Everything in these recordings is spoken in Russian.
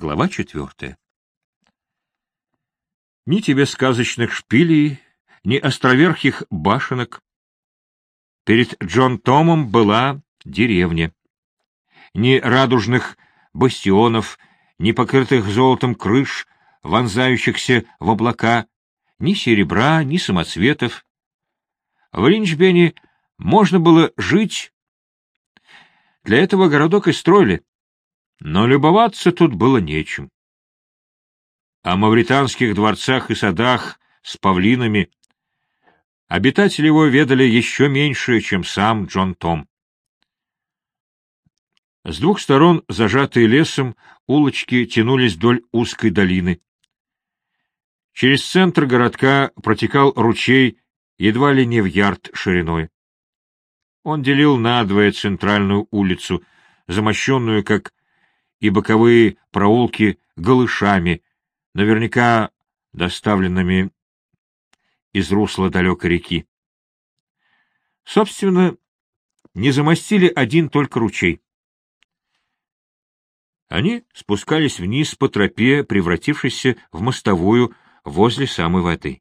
Глава четвертая. Ни тебе сказочных шпилей, ни островерхих башенок. Перед Джон Томом была деревня. Ни радужных бастионов, ни покрытых золотом крыш, вонзающихся в облака, ни серебра, ни самоцветов. В Линчбене можно было жить. Для этого городок и строили но любоваться тут было нечем. О мавританских дворцах и садах с павлинами обитатели его ведали еще меньше, чем сам Джон Том. С двух сторон, зажатые лесом, улочки тянулись вдоль узкой долины. Через центр городка протекал ручей, едва ли не в ярд шириной. Он делил надвое центральную улицу, замощенную, как и боковые проулки голышами, наверняка доставленными из русла далекой реки. Собственно, не замостили один только ручей. Они спускались вниз по тропе, превратившейся в мостовую возле самой воды.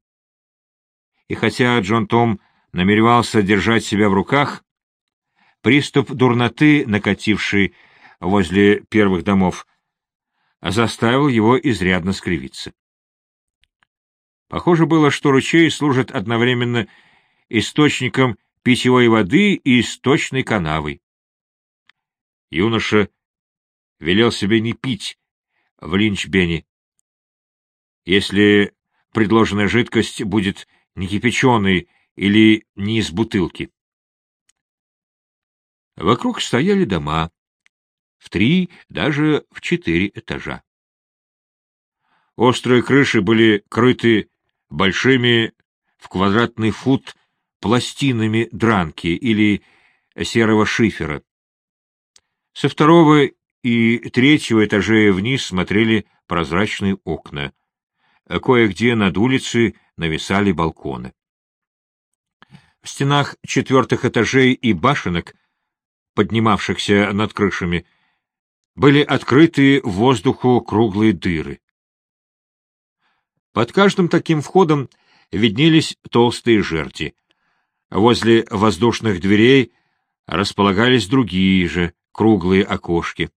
И хотя Джон Том намеревался держать себя в руках, приступ дурноты, накативший возле первых домов, заставил его изрядно скривиться. Похоже было, что ручей служит одновременно источником питьевой воды и источной канавой. Юноша велел себе не пить в Линчбене, если предложенная жидкость будет не кипяченой или не из бутылки. Вокруг стояли дома, в три, даже в четыре этажа. Острые крыши были крыты большими в квадратный фут пластинами дранки или серого шифера. Со второго и третьего этажей вниз смотрели прозрачные окна. Кое-где над улицей нависали балконы. В стенах четвертых этажей и башенок, поднимавшихся над крышами, были открыты воздуху круглые дыры. Под каждым таким входом виднелись толстые жерти. Возле воздушных дверей располагались другие же круглые окошки.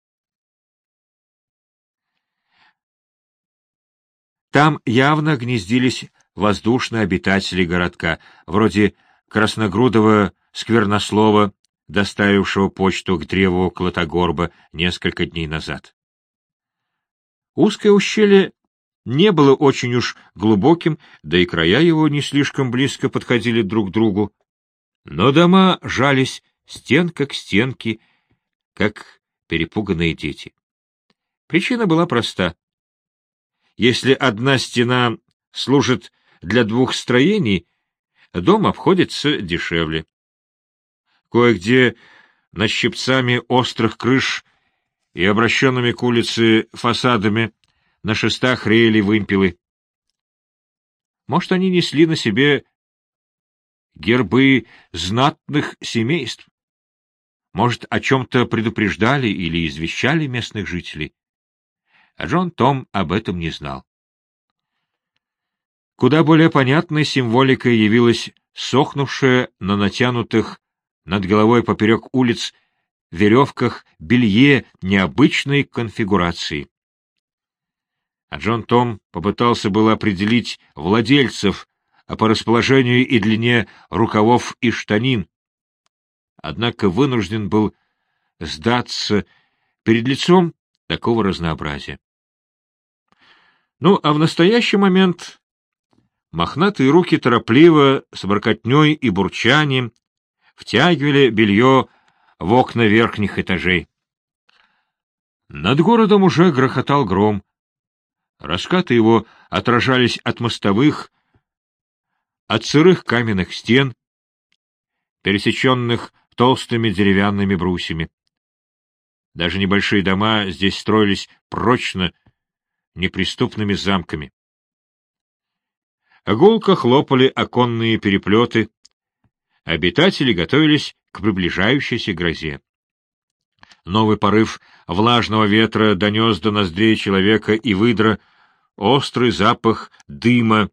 Там явно гнездились воздушные обитатели городка, вроде красногрудого сквернослова доставившего почту к древу Клотогорба несколько дней назад. Узкое ущелье не было очень уж глубоким, да и края его не слишком близко подходили друг к другу, но дома жались стенка к стенке, как перепуганные дети. Причина была проста. Если одна стена служит для двух строений, дом обходится дешевле. Кое-где над щипцами острых крыш и обращенными к улице фасадами на шестах реяли вымпелы. Может, они несли на себе гербы знатных семейств? Может, о чем-то предупреждали или извещали местных жителей? А Джон Том об этом не знал. Куда более понятной символикой явилась сохнувшая на натянутых над головой поперек улиц веревках белье необычной конфигурации. А Джон Том попытался было определить владельцев а по расположению и длине рукавов и штанин, однако вынужден был сдаться перед лицом такого разнообразия. Ну, а в настоящий момент мохнатые руки торопливо, с воркотней и бурчанием, втягивали белье в окна верхних этажей. Над городом уже грохотал гром. Раскаты его отражались от мостовых, от сырых каменных стен, пересеченных толстыми деревянными брусьями. Даже небольшие дома здесь строились прочно, неприступными замками. Гулко хлопали оконные переплеты, Обитатели готовились к приближающейся грозе. Новый порыв влажного ветра донес до ноздрей человека и выдра острый запах дыма,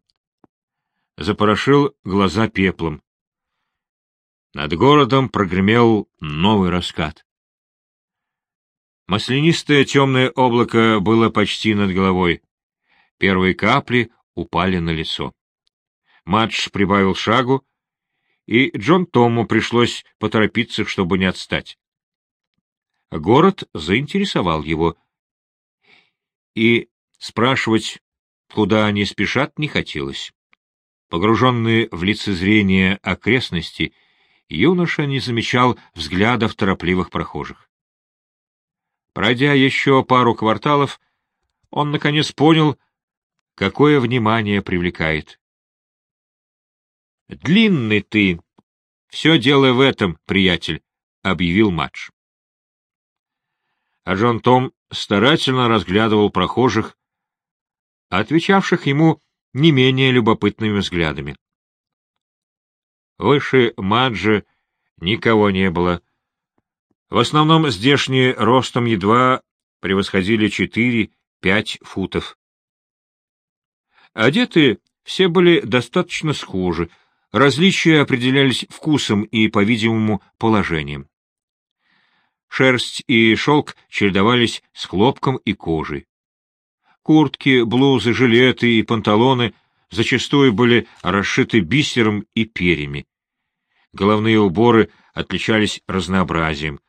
запорошил глаза пеплом. Над городом прогремел новый раскат. Маслянистое темное облако было почти над головой. Первые капли упали на лицо. Мадж прибавил шагу, и Джон Тому пришлось поторопиться, чтобы не отстать. Город заинтересовал его, и спрашивать, куда они спешат, не хотелось. Погруженный в лицезрение окрестности, юноша не замечал взглядов торопливых прохожих. Пройдя еще пару кварталов, он, наконец, понял, какое внимание привлекает. «Длинный ты! Все дело в этом, приятель», — объявил Мадж. А Джон Том старательно разглядывал прохожих, отвечавших ему не менее любопытными взглядами. Выше Маджа никого не было. В основном здешние ростом едва превосходили четыре-пять футов. Одеты все были достаточно схожи, различия определялись вкусом и, по-видимому, положением. Шерсть и шелк чередовались с хлопком и кожей. Куртки, блузы, жилеты и панталоны зачастую были расшиты бисером и перьями. Головные уборы отличались разнообразием.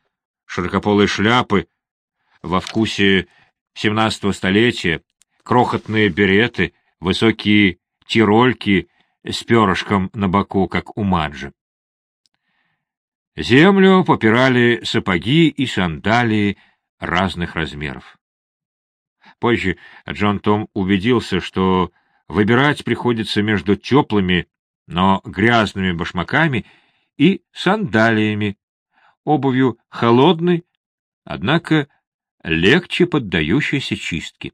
Широкополые шляпы во вкусе XVII столетия, крохотные береты, высокие тирольки с перышком на боку, как у Маджи. Землю попирали сапоги и сандалии разных размеров. Позже Джон Том убедился, что выбирать приходится между теплыми, но грязными башмаками и сандалиями, обувью холодной, однако легче поддающейся чистке.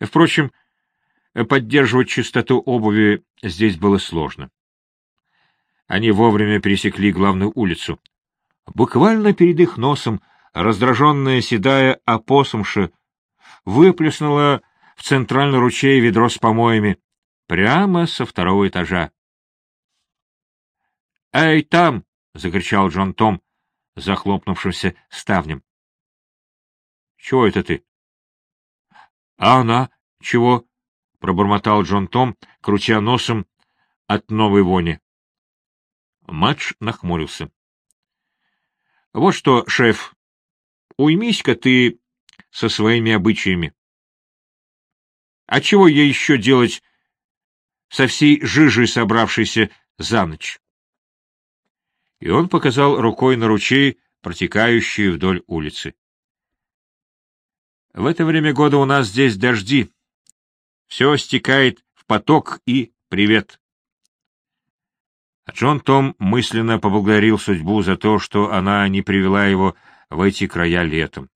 Впрочем, поддерживать чистоту обуви здесь было сложно. Они вовремя пересекли главную улицу. Буквально перед их носом раздраженная седая опоссумша выплеснула в центральный ручей ведро с помоями прямо со второго этажа. «Эй, там!» — закричал Джон Том, захлопнувшимся ставнем. «Чего это ты?» «А она? Чего?» — пробормотал Джон Том, крутя носом от новой вони. Матч нахмурился. — Вот что, шеф, уймись-ка ты со своими обычаями. А чего ей еще делать со всей жижей, собравшейся за ночь? И он показал рукой на ручей, протекающий вдоль улицы. В это время года у нас здесь дожди. Все стекает в поток и привет. Джон Том мысленно поблагодарил судьбу за то, что она не привела его в эти края летом.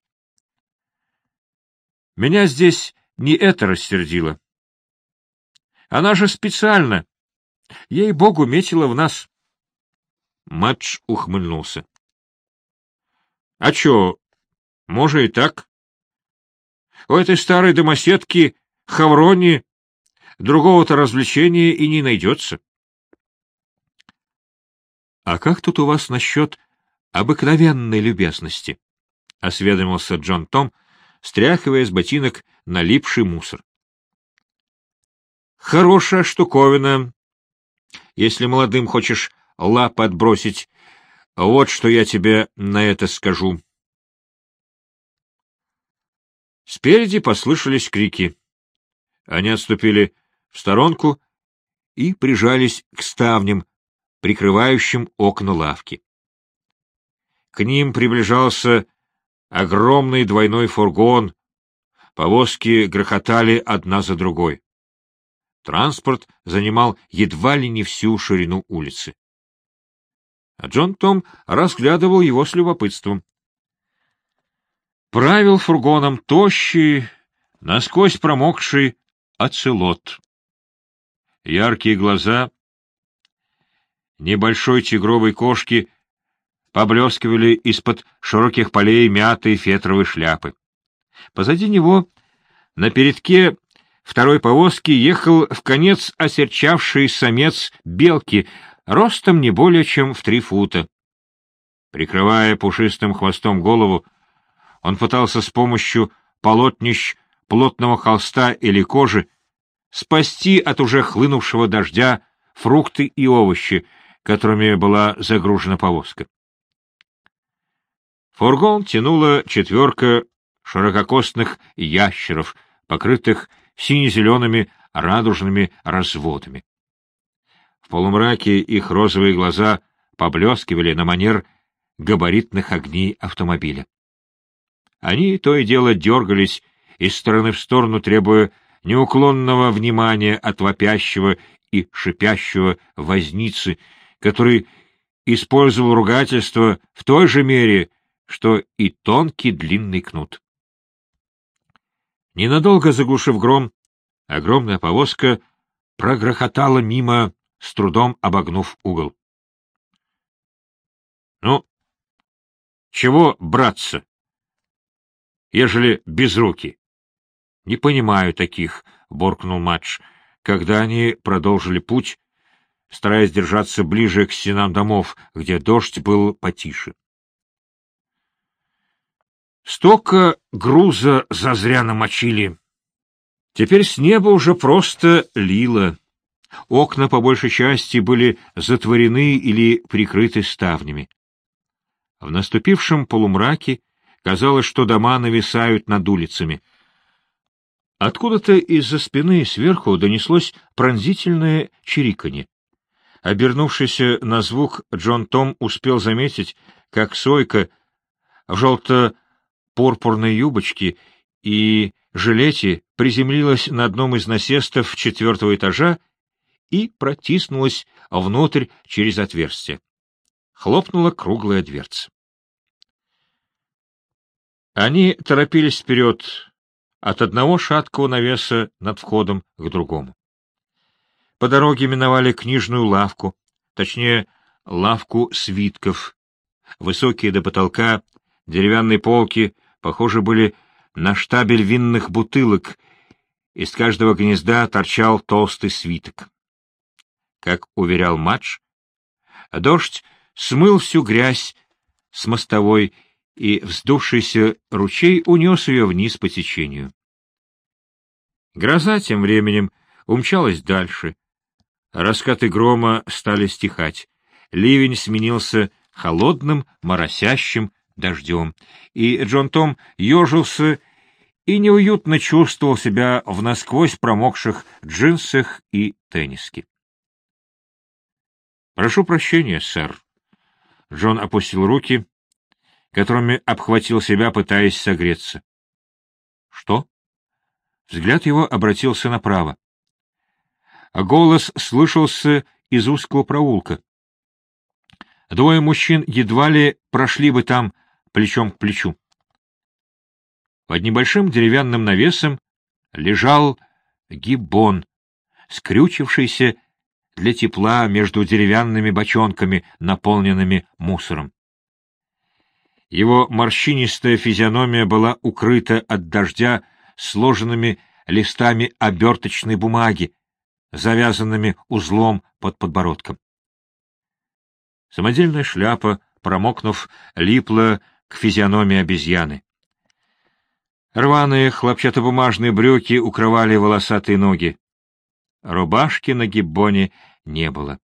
Меня здесь не это рассердило. Она же специально, ей-богу, метила в нас. Матч ухмыльнулся. — А чё, может и так? У этой старой домоседки Хаврони другого-то развлечения и не найдется. «А как тут у вас насчет обыкновенной любезности?» — осведомился Джон Том, стряхивая с ботинок налипший мусор. «Хорошая штуковина. Если молодым хочешь лап отбросить, вот что я тебе на это скажу». Спереди послышались крики. Они отступили в сторонку и прижались к ставням, прикрывающим окна лавки. К ним приближался огромный двойной фургон, повозки грохотали одна за другой. Транспорт занимал едва ли не всю ширину улицы. А Джон Том разглядывал его с любопытством. Правил фургоном тощий, насквозь промокший оцелот. Яркие глаза небольшой тигровой кошки поблескивали из-под широких полей мятые фетровые шляпы. Позади него, на передке второй повозки, ехал в конец осерчавший самец белки, ростом не более чем в три фута. Прикрывая пушистым хвостом голову, он пытался с помощью полотнищ плотного холста или кожи спасти от уже хлынувшего дождя фрукты и овощи, которыми была загружена повозка. Фургон тянула четверка ширококостных ящеров, покрытых сине-зелеными радужными разводами. В полумраке их розовые глаза поблескивали на манер габаритных огней автомобиля. Они то и дело дергались из стороны в сторону, требуя неуклонного внимания от вопящего и шипящего возницы, который использовал ругательство в той же мере, что и тонкий длинный кнут. Ненадолго заглушив гром, огромная повозка прогрохотала мимо, с трудом обогнув угол. — Ну, чего браться, ежели без руки? — Не понимаю таких, — боркнул Матч, когда они продолжили путь, стараясь держаться ближе к стенам домов, где дождь был потише. Столько груза зазря намочили. Теперь с неба уже просто лило. Окна, по большей части, были затворены или прикрыты ставнями. В наступившем полумраке казалось, что дома нависают над улицами. Откуда-то из-за спины сверху донеслось пронзительное чириканье. Обернувшись на звук, Джон Том успел заметить, как Сойка в желто-пурпурной юбочке и жилете приземлилась на одном из насестов четвертого этажа и протиснулась внутрь через отверстие. Хлопнула круглая дверца. Они торопились вперед от одного шаткого навеса над входом к другому. По дороге миновали книжную лавку, точнее, лавку свитков. Высокие до потолка деревянные полки, похоже, были на штабель винных бутылок, из каждого гнезда торчал толстый свиток. Как уверял Мадж, дождь смыл всю грязь с мостовой, и вздувшийся ручей унес ее вниз по течению. Гроза тем временем умчалась дальше, Раскаты грома стали стихать. Ливень сменился холодным, моросящим дождем, и Джон Том ежился и неуютно чувствовал себя в насквозь промокших джинсах и тенниске. «Прошу прощения, сэр». Джон опустил руки, которыми обхватил себя, пытаясь согреться. «Что?» Взгляд его обратился направо а голос слышался из узкого проулка. Двое мужчин едва ли прошли бы там плечом к плечу. Под небольшим деревянным навесом лежал гиббон, скрючившийся для тепла между деревянными бочонками, наполненными мусором. Его морщинистая физиономия была укрыта от дождя сложенными листами оберточной бумаги, завязанными узлом под подбородком. Самодельная шляпа, промокнув, липла к физиономии обезьяны. Рваные хлопчатобумажные брюки укрывали волосатые ноги. Рубашки на гиббоне не было.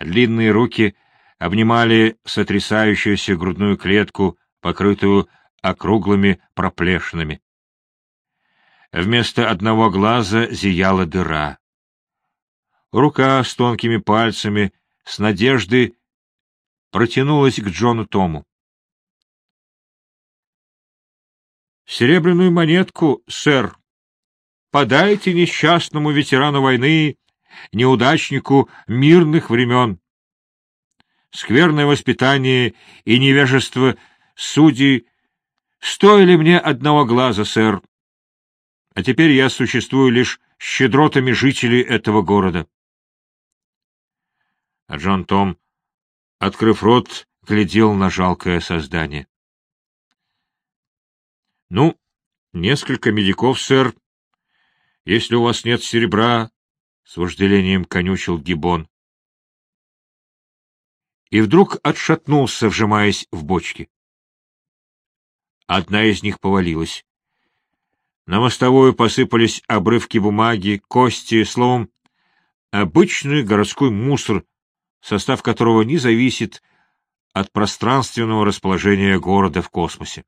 Длинные руки обнимали сотрясающуюся грудную клетку, покрытую округлыми проплешинами. Вместо одного глаза зияла дыра. Рука с тонкими пальцами, с надеждой, протянулась к Джону Тому. «Серебряную монетку, сэр. Подайте несчастному ветерану войны, неудачнику мирных времен. Скверное воспитание и невежество судей стоили мне одного глаза, сэр. А теперь я существую лишь щедротами жителей этого города а Джон Том, открыв рот, глядел на жалкое создание. — Ну, несколько медиков, сэр. Если у вас нет серебра, — с вожделением конючил Гибон. И вдруг отшатнулся, вжимаясь в бочки. Одна из них повалилась. На мостовую посыпались обрывки бумаги, кости, словом, обычный городской мусор, состав которого не зависит от пространственного расположения города в космосе.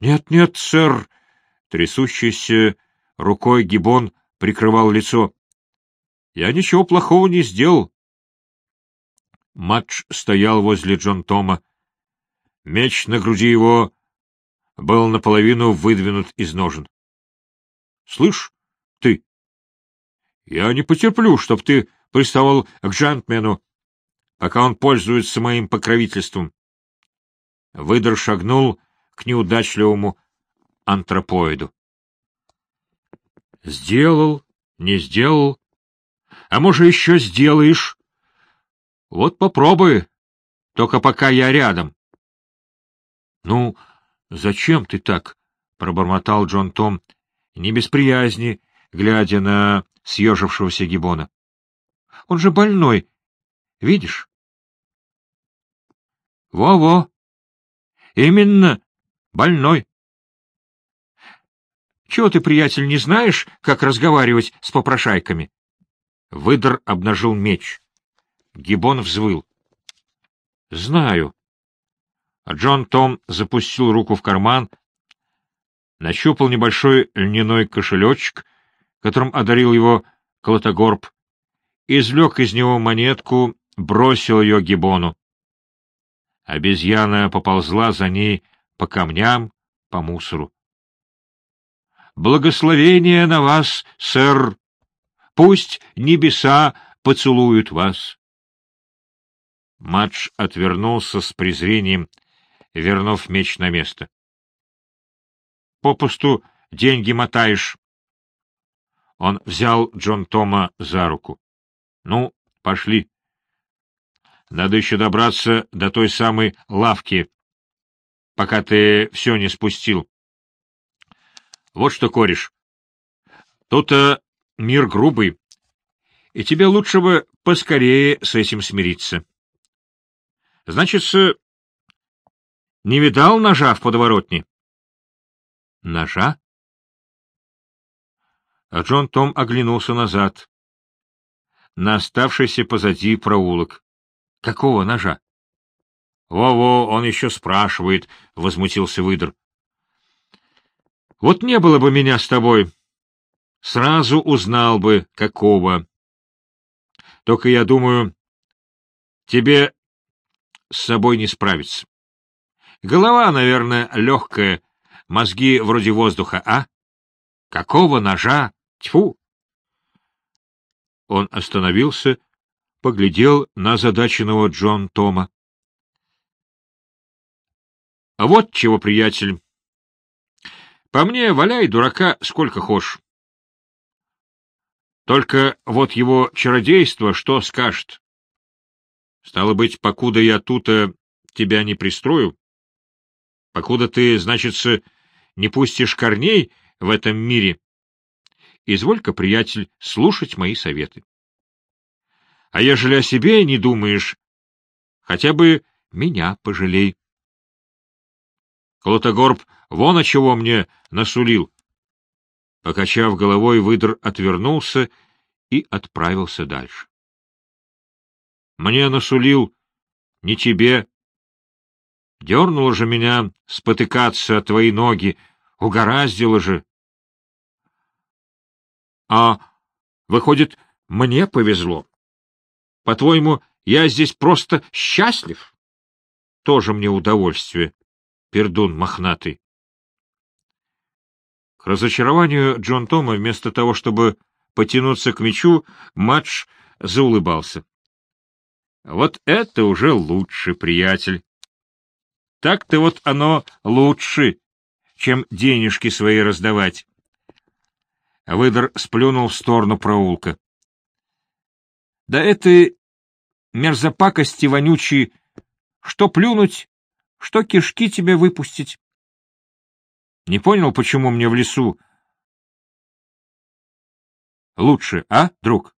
«Нет, нет, сэр!» — трясущийся рукой Гибон прикрывал лицо. «Я ничего плохого не сделал». Матч стоял возле Джон Тома. Меч на груди его был наполовину выдвинут из ножен. — Слышь, ты, я не потерплю, чтоб ты приставал к джентльмену, пока он пользуется моим покровительством. Выдор шагнул к неудачливому антропоиду. — Сделал, не сделал, а может, еще сделаешь. Вот попробуй, только пока я рядом. — Ну, зачем ты так? — пробормотал Джон Том, не без приязни, глядя на съежившегося гибона. — Он же больной, видишь? Во — Во-во! Именно, больной. — Чего ты, приятель, не знаешь, как разговаривать с попрошайками? Выдр обнажил меч. Гибон взвыл. — Знаю. Джон Том запустил руку в карман, нащупал небольшой льняной кошелечек, которым одарил его Колотогорб, извлек из него монетку, бросил ее Гибону. Обезьяна поползла за ней по камням, по мусору. — Благословение на вас, сэр! Пусть небеса поцелуют вас! Мадж отвернулся с презрением, вернув меч на место. — Попусту деньги мотаешь. Он взял Джон Тома за руку. — Ну, пошли. Надо еще добраться до той самой лавки, пока ты все не спустил. Вот что, кореш, тут-то мир грубый, и тебе лучше бы поскорее с этим смириться. Значит, не видал ножа в подворотне? Ножа? А Джон Том оглянулся назад. На оставшийся позади проулок. Какого ножа? Во-во, он еще спрашивает, — возмутился выдр. Вот не было бы меня с тобой, сразу узнал бы, какого. Только я думаю, тебе с собой не справиться. Голова, наверное, легкая, мозги вроде воздуха, а? Какого ножа? Тьфу! Он остановился, поглядел на задаченного Джон Тома. — А вот чего, приятель. По мне, валяй, дурака, сколько хошь. Только вот его чародейство что скажет? Стало быть, покуда я тут тебя не пристрою, покуда ты, значится, не пустишь корней в этом мире, изволь-ка, приятель, слушать мои советы. А ежели о себе не думаешь, хотя бы меня пожалей. Колотогорб вон о чего мне насулил. Покачав головой, выдр отвернулся и отправился дальше. Мне насулил не тебе, Дернуло же меня спотыкаться о твои ноги, угораздило же. А, выходит, мне повезло. По-твоему, я здесь просто счастлив? Тоже мне удовольствие, пердун мохнатый. К разочарованию Джон Тома, вместо того, чтобы потянуться к мечу, Мадж заулыбался. — Вот это уже лучше, приятель. Так-то вот оно лучше, чем денежки свои раздавать. Выдор сплюнул в сторону проулка. — Да это мерзопакости вонючие, что плюнуть, что кишки тебе выпустить. Не понял, почему мне в лесу лучше, а, друг?